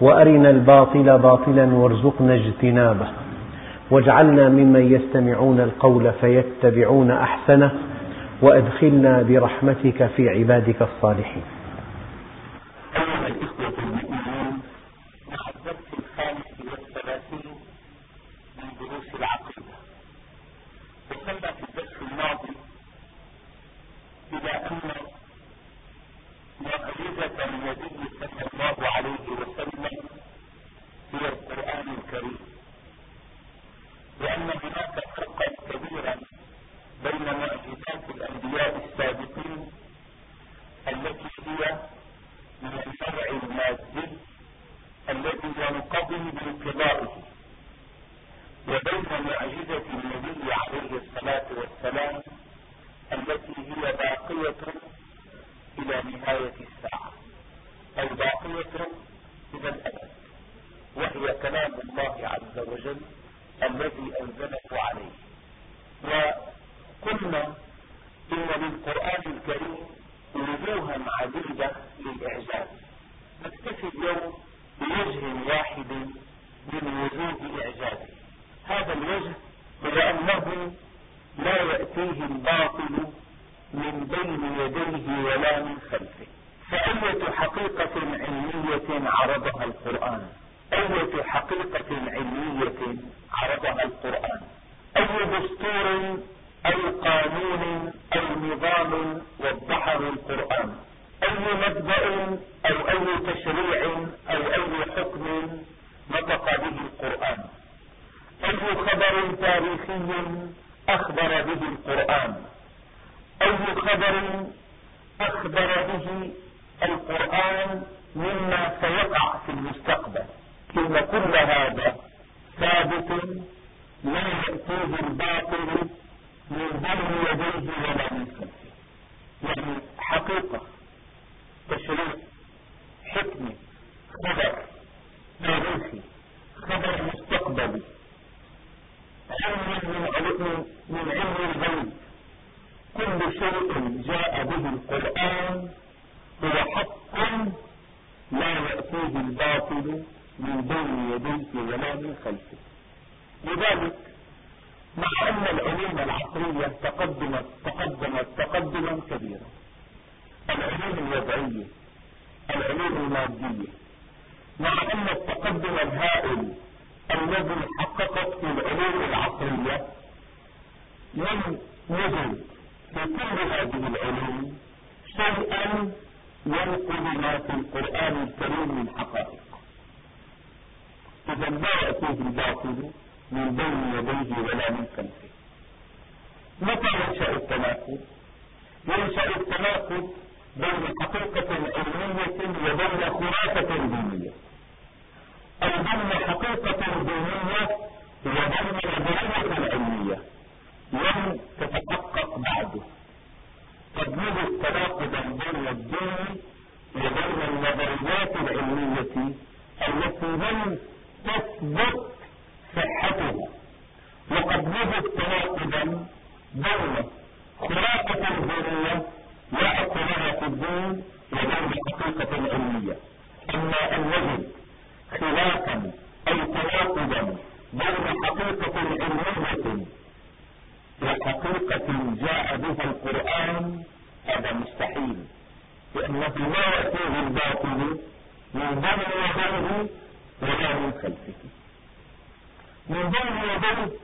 وأرنا الباطل باطلا وارزقنا اجتنابه. واجعلنا ممن يستمعون القول فيتبعون أحسنه وأدخلنا برحمتك في عبادك الصالحين أيها الإخوة المؤمنون مع الدرس الخامس والثلاثين من دروس العقيدة وصلنا في الدرس الماضي إلى أن معجزة النبي صلى الله عليه وسلم هي القرآن الكريم وأن هناك فرقا كبيرا بين معجزات الأنبياء السابقين التي هي من النوع المادي الذي ينقضي بانقضائه وبين معجزة النبي عليه الصلاة والسلام التي هي باقية إلى نهاية الساعة أو باقية إلى الأبد وهي كلام الله عز وجل الذي أنزله عليه وقلنا إن للقرآن الكريم وجوها عديدة للإعجاز نكتفي اليوم بوجه واحد من وجوه إعجازه هذا الوجه هو أنه لا يأتيه الباطل من بين يديه ولا من خلفه. فأية حقيقة علمية عرضها القرآن؟ أية حقيقة علمية عرضها القرآن؟ أي دستور أو قانون أو نظام وضحه القرآن؟ أي مبدأ أو أي تشريع أو أي حكم نطق به القرآن؟ أي خبر تاريخي أخبر به القرآن. أي خبر أخبر به القرآن مما سيقع في المستقبل. إن كل هذا ثابت لا يأتيه الباطل من بين يديه ولا من خلفه. يعني حقيقة تشريع حكمة خبر تاريخي خبر مستقبلي علم من علم من علم الغيب كل شيء جاء به القرآن هو حق لا يأتيه الباطل من بين يديه ولا من خلفه لذلك مع أن العلوم العقلية تقدمت تقدمت تقدما كبيرا العلوم الوضعية العلوم المادية مع أن التقدم الهائل الذي حققته العلوم العصرية لم يجد في كل هذه العلوم شيئا ينقل ما في القرآن الكريم من حقائق. إذا لا يأتيه الباطل من بين يديه ولا من خلفه. متى ينشأ التناقض؟ ينشأ التناقض بين حقيقة علمية وبين خرافة دينية. أو بين حقيقة دينية وبين نظرية علمية لم تتحقق بعده. قد يوجد تناقضا بين الدين وبين النظريات العلمية التي لم تثبت صحتها. وقد يوجد تناقضا بين خرافة دينية لا في الدين وبين حقيقة علمية أما أن نجد خلافا أو تناقضا بين حقيقة علمية وحقيقة جاء بها القرآن هذا مستحيل لأنه لا يأتيه الباطل من بين يديه ولا من خلفه من بين يديه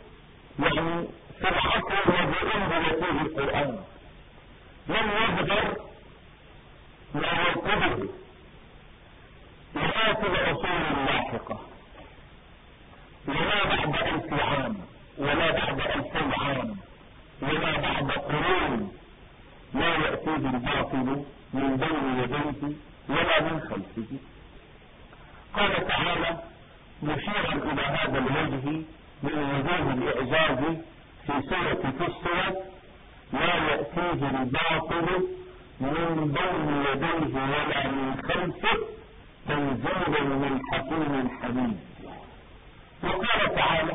يعني في العصر الذي انزل فيه القرآن لم يقدر ما يرتبه ولا في العصور اللاحقة ولا بعد ألف عام ولا بعد ألفي عام ولا بعد قرون لا يأتيه الباطل من بين يديه ولا من خلفه قال تعالى مشيرا إلى هذا الوجه وجه من وجوه الإعجاز في سورة فصلت لا يأتيه الباطل من بين يديه ولا من خلفه تنزيل من حكيم حميد. وقال تعالى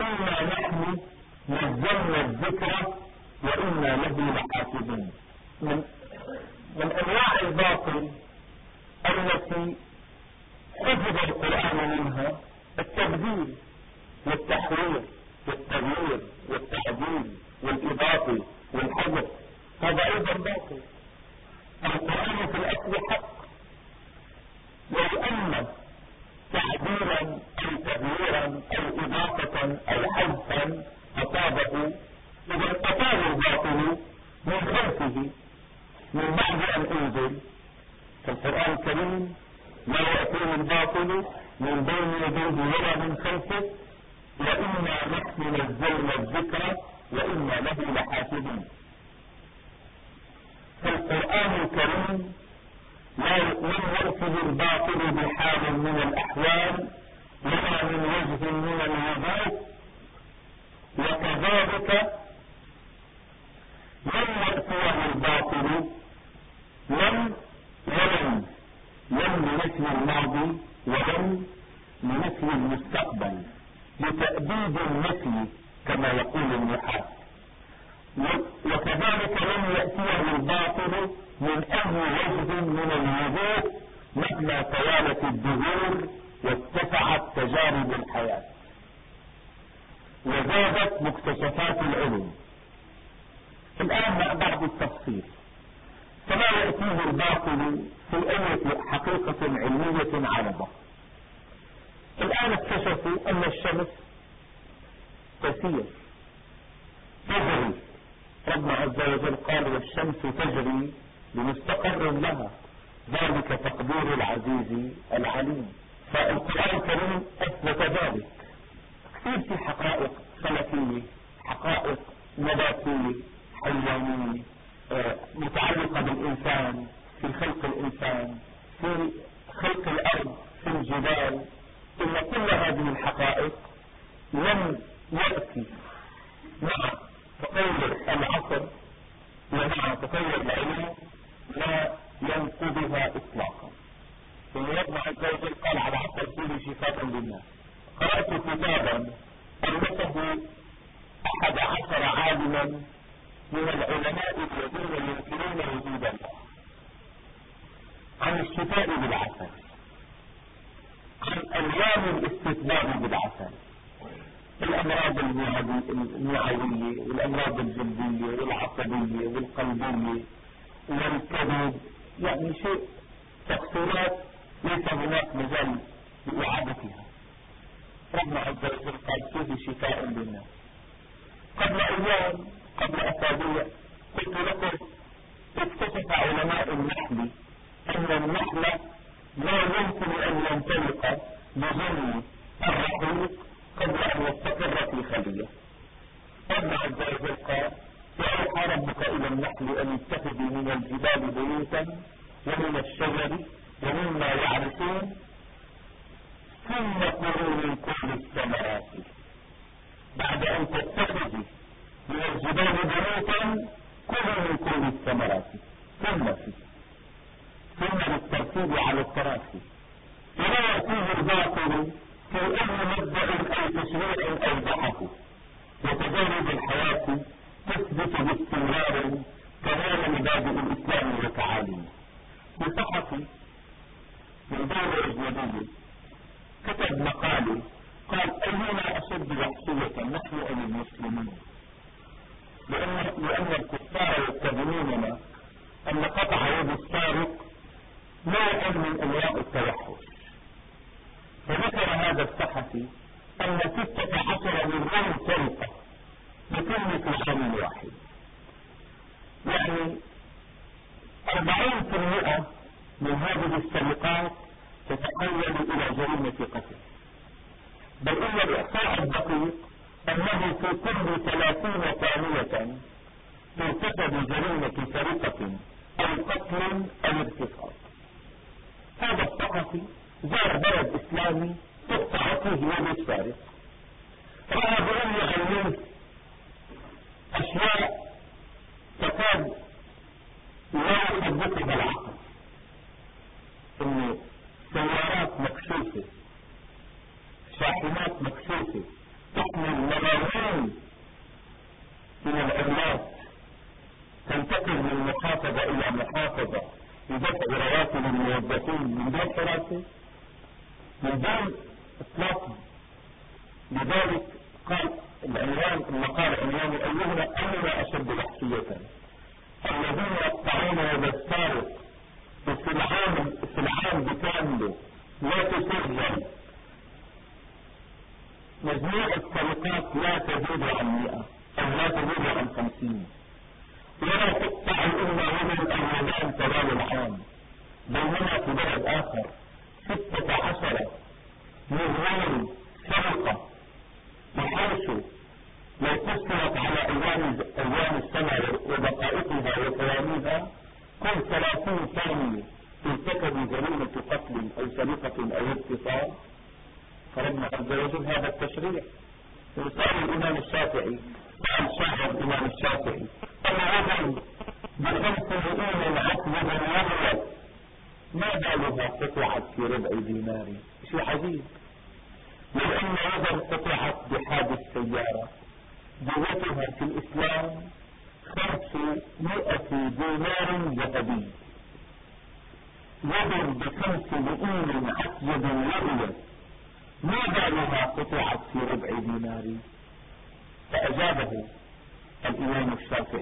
إنا نحن نزلنا الذكر وإنا له لحافظون. من, من أنواع الباطل التي حفظ القرآن منها التبديل والتحرير والتغيير والتعديل والإضافة والحذف. هذا أيضا باطل القرآن في الأصل حق. لو أن تعديلا أو تغييرا أو إضافة أو حذفا أصابه إذا أصاب الباطل من خلفه من بعد أن أنزل. فالقرآن الكريم لا يأتيه الباطل من بين يديه ولا من خلفه. وإنا نحن نزلنا الذكر وإنا له لحافظون. فالقرآن الكريم لم يأته الباطل بحال من الأحوال ولا من وجه من الوجوه. وكذلك لم يأتيه الباطل لم ولم لم لنفي الماضي ولم لنفي المستقبل لتأديب النفي كما يقول النحاة وكذلك لم يأتيه الباطل من أي وجه من الوجوه مهما توالت الدهور واتسعت تجارب الحياة. وزادت مكتشفات العلم. الآن مع بعض التفصيل. فلا يأتيه الباطل في أي حقيقة علمية عرضة. الآن اكتشفوا أن الشمس تسير. تجري ربنا عز وجل قال والشمس تجري لمستقر لها. ذلك تقدير العزيز العليم. فالقرآن الكريم أثبت ذلك. كثير في حقائق فلكية حقائق نباتية حيوانية آه، متعلقة بالإنسان في خلق الإنسان في خلق الأرض في الجبال. إن كل هذه الحقائق لم يأتي مع تطور العصر ومع تطور العلم لا ينقضها إطلاقا. ثم ربنا عز وجل قال على فيه شفاء للناس. قرأت كتابا ألفه أحد عشر عالما من العلماء الذين ينكرون وجود الله. عن الشفاء بالعسل. عن ألوان الاستثمار بالعسل. الأمراض المعوية والأمراض الجلدية والعصبية والقلبية. والكبد يعني شيء تفصيلات ليس هناك مجال لإعادتها. ربنا عز وجل قال فيه شفاء للناس. قبل أيام قبل أسابيع قلت لكم اكتشف علماء النحل أن النحل لا يمكن أن ينطلق بجن الرحيق قبل أن يستقر في خلية ربنا عز وجل قال وأوحى ربك إلى النحل أن اتخذوا من الجبال بيوتا ومن الشجر ومما يعرفون ثم كلوا من كل الثمرات بعد أن تتخذوا من الجبال بيوتا كلوا من كل الثمرات ثم في ثم للترتيب على التراخي ولا يأتيه الباطل في أي مبدأ أو تشريع أو بحث وتجارب الحياة تثبت باستمرار كمال مبادئ الإسلام وتعاليمه بصحفي من دولة أجنبية كتب مقالة قال أينا أشد وحشية نحن أم المسلمين لأن, الكفار يتبعوننا.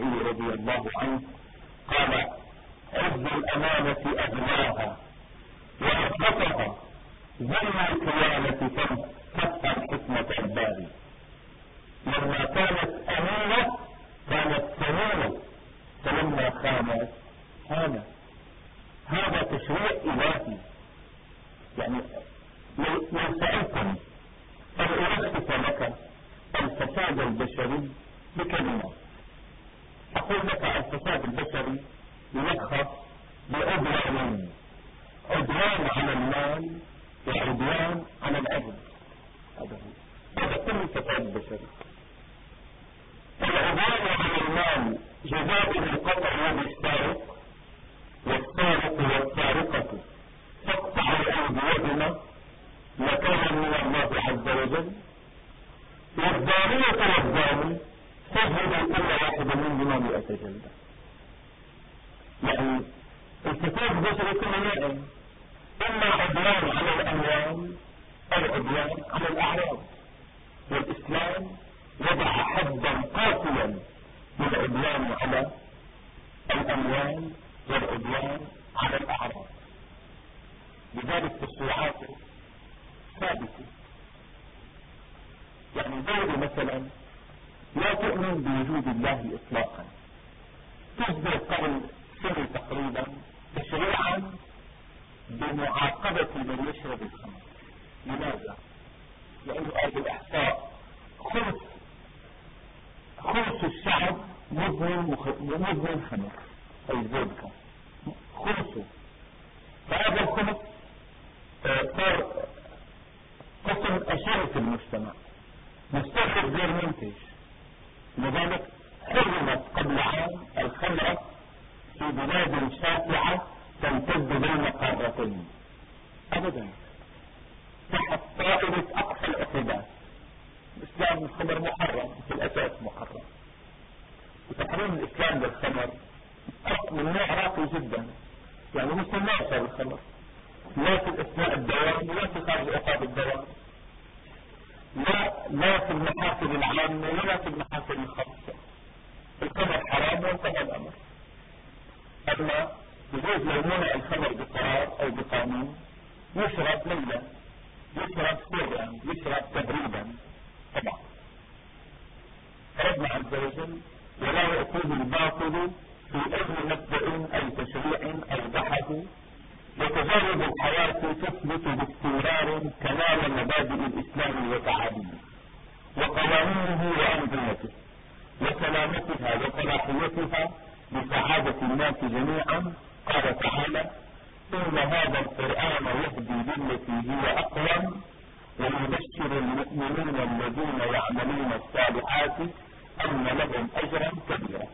الشافعي رضي الله عنه قال عز الأمانة أغلاها وأثبتها ظن القيامة تفهم حكمة الباري. لما كانت أمينة كانت ثمينة فلما خانت هانت هذا تشريع إلهي. يعني لو سألتم أن ألخص لك الفساد البشري بكلمة؟ أقول لك الفساد البشري يلخص بعدوانين عدوان على المال وعدوان على العبد هذا هذا كل الفساد البشري. العدوان على المال جزاء القطع يد السارق والسارق والسارقة. تقطع أيديهما مكانا من الله عز وجل والزانية والزاني تجلد كل واحد منهما مئة جلدة يعني الكتاب البشري كله نائم إما عدوان على الأموال أو عدوان على الأعراض والإسلام وضع حدا قاسيا للعدوان على الأموال والعدوان على الأعراض لذلك تشريعاته ثابتة يعني دولة مثلا لا تؤمن بوجود الله إطلاقا تصدر قبل سنة تقريبا تشريعا بمعاقبة من يشرب الخمر لماذا؟ لأنه قال بالإحصاء خلص خلص الشعب مدمن مدمن خمر أي فودكا خلصه فهذا صار قسم أشار في المجتمع. مستخدم غير منتج. لذلك حرمت قبل عام الخمرة في بلاد شاسعة تمتد بين قارتين. أبدا. تحت طائرة أقصى العقوبات الإسلام الخمر محرم في الأساس محرم. وتحريم الإسلام للخمر من نوع راقي جدا. يعني مثل ما يشرب الخمر لا في اثناء الدوام ولا في خارج عقاب الدوام. لا لا في المحافل العامة ولا في المحافل الخاصة. الخمر حرام وانتهى الأمر. أما يجوز لو منع الخمر بقرار أو بقانون يشرب ليلا يشرب سرا يشرب تبريدا. طبعا. ربنا عز وجل ولا يأتيه الباطل في أي مبدأ أي تشريع أو بحث. وتجارب الحياة تثبت باستمرار كمال مبادئ الإسلام وتعاليمه وقوانينه وأنظمته وسلامتها وصلاحيتها لسعادة الناس جميعا. قال تعالى إن هذا القرآن يهدي بالتي هي أقوم ويبشر المؤمنين الذين يعملون الصالحات أن لهم أجرا كبيرا.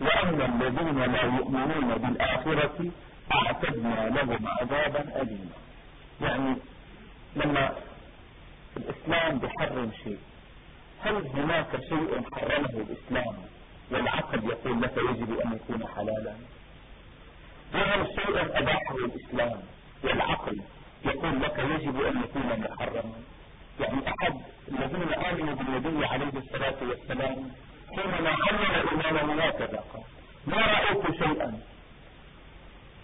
وأن الذين لا يؤمنون بالآخرة أعتدنا لهم عذابا أليما. يعني لما الإسلام بحرم شيء هل هناك شيء حرمه الإسلام والعقل يقول لك يجب أن يكون حلالا؟ وهل شيء أباحه الإسلام والعقل يقول لك يجب أن يكون محرما؟ يعني أحد الذين آمنوا بالنبي عليه الصلاة والسلام حينما علم الإمام هكذا قال ما رأيت شيئا.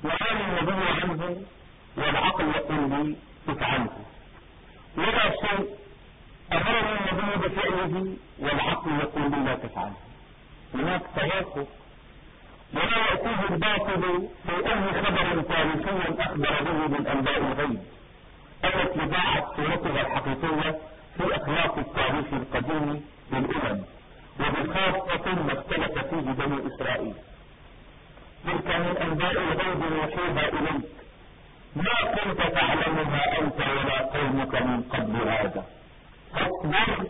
وعلم النبي عنه والعقل يقول لي افعله. ولا شيء. أمرني النبي بفعله والعقل يقول لي لا تفعله. هناك توافق ولا يأتيه الباطل في أي خبر تاريخي أخبر به من أنباء الغيب. التي باعت صورتها الحقيقية في أخلاق التاريخ القديم للأمم. وبخاصة ما اختلف فيه بني إسرائيل. تلك من أنباء الغيب يوحيها إليك. ما كنت تعلمها أنت ولا قومك من قبل هذا. فاصبر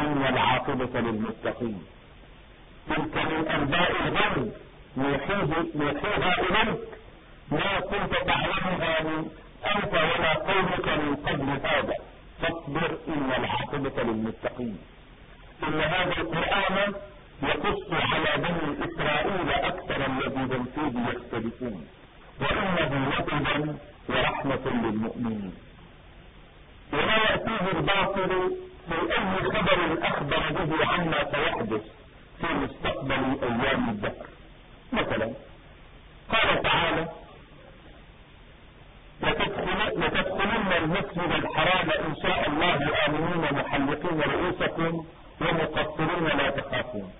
إن العاقبة للمتقين. تلك من أنباء الغيب يوحيها إليك. ما كنت تعلمها من أنت ولا قومك من قبل هذا. فاصبر إن العاقبة للمتقين. إن هذا القرآن يقص على بني إسرائيل أكثر الذي فيه يختلفون. وإنه لهدى ورحمة للمؤمنين. ولا يأتيه الباطل في أي خبر أخبر به عما سيحدث في مستقبل أيام الدهر مثلا قال تعالى لتدخلن المسجد الحرام إن شاء الله آمنين محلقين رؤوسكم ومقصرين لا تخافون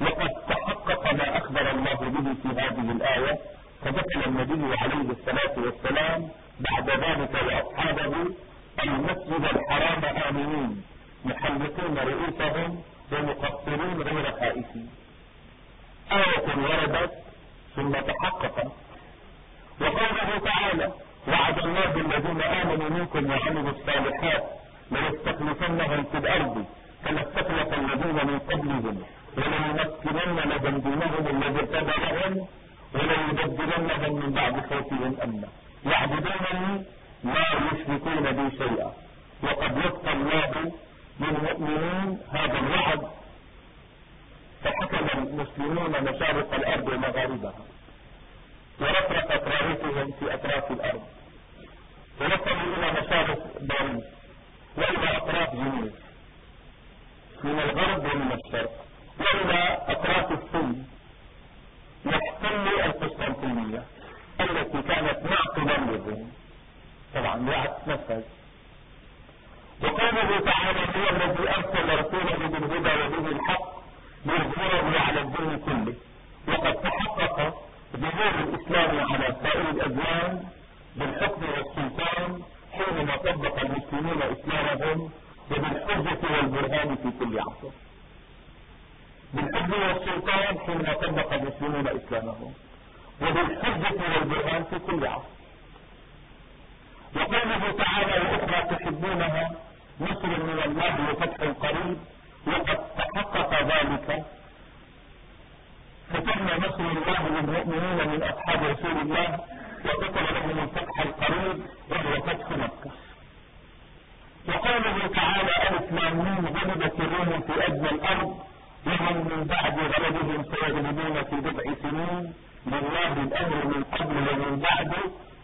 وقد تحقق ما أخبر الله به في هذه الآية فدخل النبي عليه الصلاة والسلام بعد ذلك وأصحابه المسجد الحرام آمنين محلقين رؤوسهم ومقصرين غير خائفين. آية وردت ثم تحققت وقوله تعالى وعد الله الذين آمنوا منكم وعملوا الصالحات ليستخلفنهم في الأرض كما استخلف الذين من قبلهم. وليمكنن لهم دينهم الذي ارتدى لهم وليبدلنهم من بعد خوفهم أمنا. يعبدونني لا يشركون بي شيئا. وقد وفق الله للمؤمنين هذا الوعد. فحكم المسلمون مشارق الأرض ومغاربها. ورفرقت رايتهم في أطراف الأرض. ونصلوا إلى مشارق باريس. وإلى أطراف جنيف من الغرب ومن الشرق. وإلى أطراف السن يحتل القسطنطينية التي كانت معقبا للروم. طبعا وعد نفذ وقوله تعالى هو الذي أرسل رسوله بالهدى ودين الحق ليظهره على الدين كله. وقد تحقق ظهور الإسلام على سائر الأديان بالحكم والسلطان حينما طبق المسلمون إسلامهم وبالحجة والبرهان في كل عصر. بالحكم والسلطان حينما طبق المسلمون إسلامهم. وبالحجة والبرهان في كل عصر. وقوله تعالى وأخرى تحبونها نصر من الله وفتح قريب وقد تحقق ذلك. فتم نصر الله للمؤمنين من أصحاب رسول الله وكتب لهم الفتح القريب وهو فتح مكة. وقوله تعالى ألف مامين غلبت الروم في أدنى الأرض وهم من بعد غلبهم سيغلبون في بضع سنين. لله الأمر من قبل ومن بعد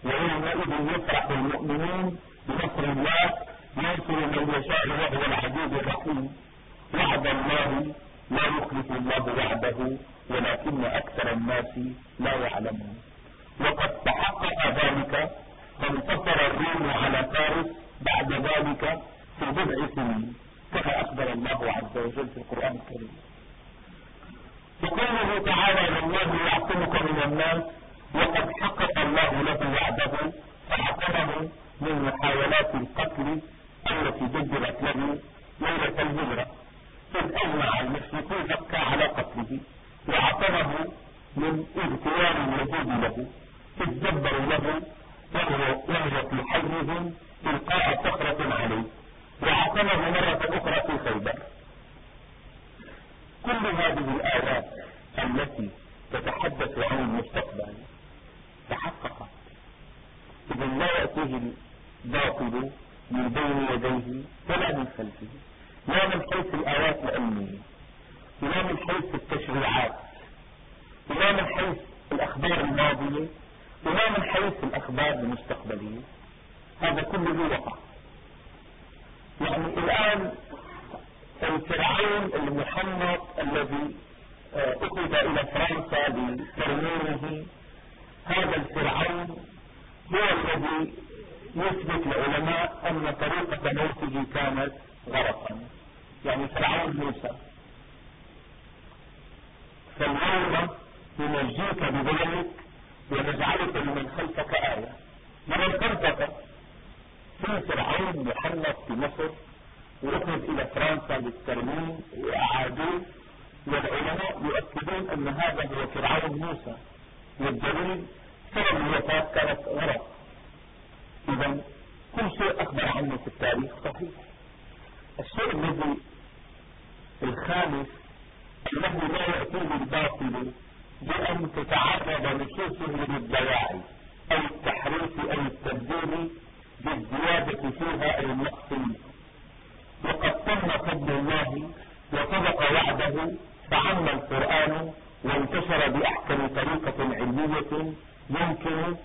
ويومئذ يفرح المؤمنين بنصر الله ينصر من يشاء وهو العزيز الرحيم. وعد الله لا يخلف الله وعده ولكن أكثر الناس لا يعلمون. وقد تحقق ذلك فانتصر الروم ذلك في بضع سنين كما أخبر الله عز وجل في القرآن الكريم. وقوله تعالى والله يعصمك من الناس وقد حقق الله له وعده فحكمه من محاولات القتل التي جدلت له ليلة الهجرة. إذ أجمع المشركون مكة على قتله وعصمه من اغتيال الوجود له. إذ دبروا له وهو في حيهم إلقاء صخرة عليه. وعصمه مرة أخرى في خيبر. كل هذه الآيات التي تتحدث عن المستقبل تحققت. إذا لا يأتيه الباطل من بين يديه ولا من خلفه. لا من حيث الآيات العلمية. ولا من حيث التشريعات. ولا من حيث الأخبار الماضية. ولا من حيث الأخبار المستقبلية. هذا كله وقع. يعني الآن الفرعون المحنط الذي آه، أخذ إلى فرنسا لترميمه هذا الفرعون هو الذي يثبت العلماء أن طريقة موته كانت غرقا يعني فرعون موسى. فاليوم ننجيك بذلك ونجعلك لمن خلفك آية. لمن خلفك. في فرعون محنط في مصر وأخذ إلى فرنسا للترميم وأعادوه والعلماء يؤكدون أن هذا هو فرعون موسى والدليل سبب الوفاة كانت غرق. إذا كل شيء أخبر عنه في التاريخ صحيح. الشيء الذي الخامس أنه لا يأتي بالباطل بأن تتعرض نصوصه للدواعي أو التحريف أو التبديل بالزيادة فيها أو النقص وقد تم فضل الله وصدق وعده فعم القرآن وانتشر بأحسن طريقة علمية يمكن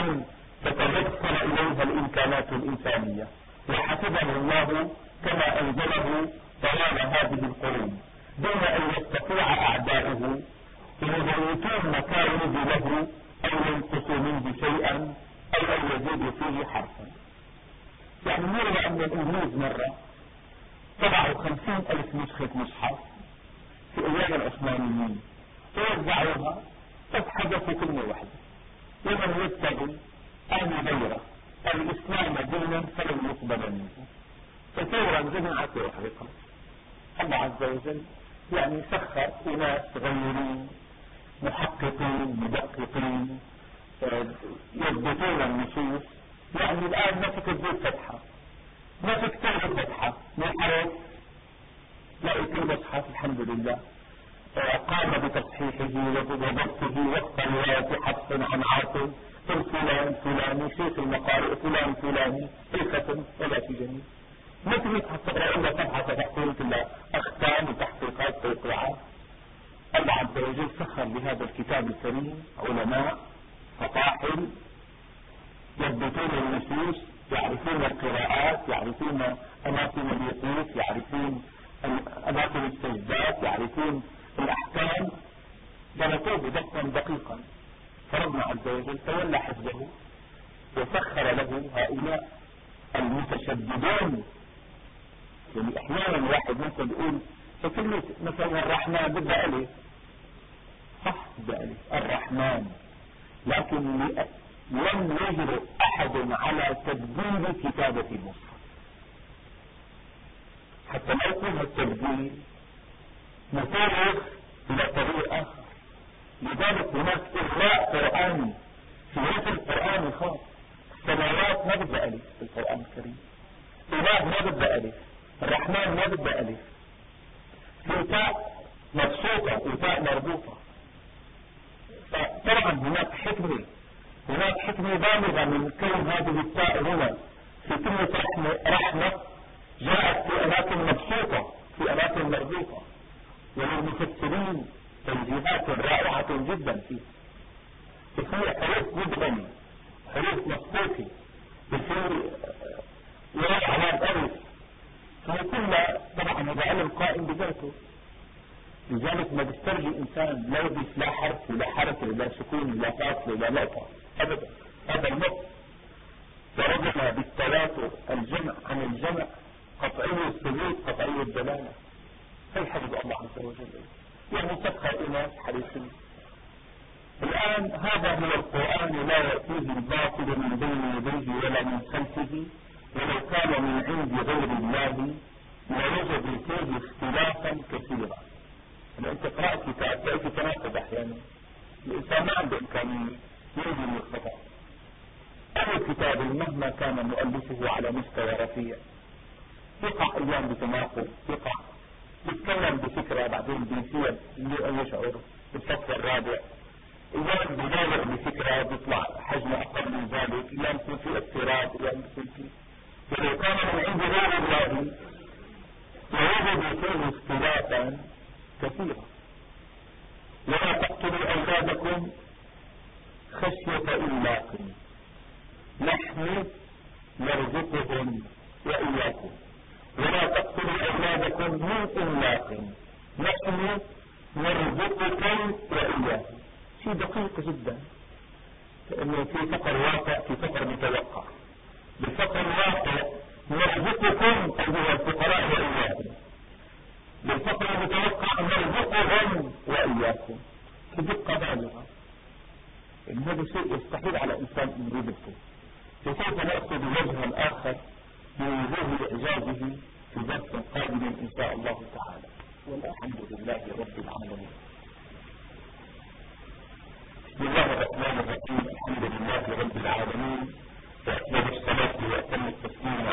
أن تتوصل إليها الإمكانات الإنسانية. وحفظه الله كما أنزله طوال هذه القرون. دون أن يستطيع أعداؤه يميتون مكائد له أو ينقصوا منه شيئا أو أن يزيدوا فيه حرفا. يعني نرى أن الإنجليز مرة طبعوا خمسين ألف نسخة مصحف في أيام العثمانيين. توزعوها بس حدثوا كلمة واحدة. ومن يتبع أن غيره الإسلام دينا فلن يقبل منه. فثورا جمعت وحرقت الله عز وجل يعني سخر أناس غيرين محققين مدققين يضبطون النصوص. يعني الآن ما فيك تزيد فتحة. ما فيك تعمل فتحة. حرف لا يكون مصحف الحمد لله. قام بتصحيحه وضبطه وفق رواية حفص عن عاصم فلان فلاني شيخ المقارئ فلان فلاني الختم ولا في جميل مثل إلا صفحة تحصيل كلها أختام وتحقيقات توقيعات الله عز وجل سخر لهذا الكتاب الكريم علماء فطاحل يضبطون النصوص يعرفون القراءات يعرفون أماكن الوقوف يعرفون أماكن السجدات يعرفون الأحكام. ضبطوه ضبطا دقيقا. فربنا عز وجل تولى حفظه وسخر له هؤلاء المتشددون. يعني أحيانا واحد ممكن يقول فكلمة مثلا الرحمن بدها ألف صح بدها ألف الرحمن. لكن لم يجر أحد على تبديل كتابة المصحف حتى يكون التبديل مفرغ إلى طريق آخر لذلك هناك إغراء قرآني في نفس القرآن الخاص. السماوات ما بدها ألف في القرآن الكريم. إله ما بدها ألف. الرحمن ما بدها ألف. في تاء مبسوطة وتاء مربوطة. فطبعا هناك حكمة هناك حكمة بالغة من كون هذه التاء هنا في كلمة رحمة, رحمة جاءت في أماكن مبسوطة في أماكن مربوطة. وللمفسرين توجيهات رائعة جدا فيه. بصير حروف مدغمة حروف مصفوفة بصير على ألف فهو كله طبعا هذا علم قائم بذاته. لذلك ما بيسترجي إنسان لا يضيف لا حرف ولا حرف ولا سكون ولا فاصل ولا لقطة أبدا. هذا النص ورجع بالتواتر الجمع عن الجمع قطعي الثبوت قطعي الدلالة هي حفظ الله عز وجل؟ ومسخر إناس حريصين الآن هذا هو القرآن لا يأتيه الباطل من بين يديه ولا من خلفه ولو كان من عند غير الله لوجدوا فيه اختلافا كثيرا. لما أنت قرأت كتاب تأتي تناقض أحيانا. الإنسان ما عنده إمكانية. يوجد الخطأ أي كتاب مهما كان مؤلفه على مستوى رفيع. يقع أيام بتناقض يقع. يتكلم بفكرة بعدين بيصير أن يشعر بالصف الرابع. إذا ببالغ بفكرة بيطلع حجم أقل من ذلك. إلا يكون في اضطراب إلا يكون في ولو كان من عند غير الله لوجد فيه اختلافا كثيرا. ولا تقتلوا أولادكم خشية إملاق نحن نرزقهم وإياكم. ولا تقتلوا أولادكم من إملاق نحن نرزقكم وإياكم. شيء دقيق جدا. لأنه في فقر واقع في فقر متوقع. بالفقر الواقع نرزقكم أيها الفقراء وإياكم. بالفقر المتوقع نرزقهم وإياكم. بدقة بالغة. إن هذا شيء يستحيل على إنسان أن يدركه فسوف نأخذ وجها آخر من وجوه إعجازه في درس قادم إن شاء الله تعالى. والحمد لله رب العالمين. بسم الله الرحمن الرحيم. الحمد لله رب العالمين. وأكمل الصلاة وأتم التسليم.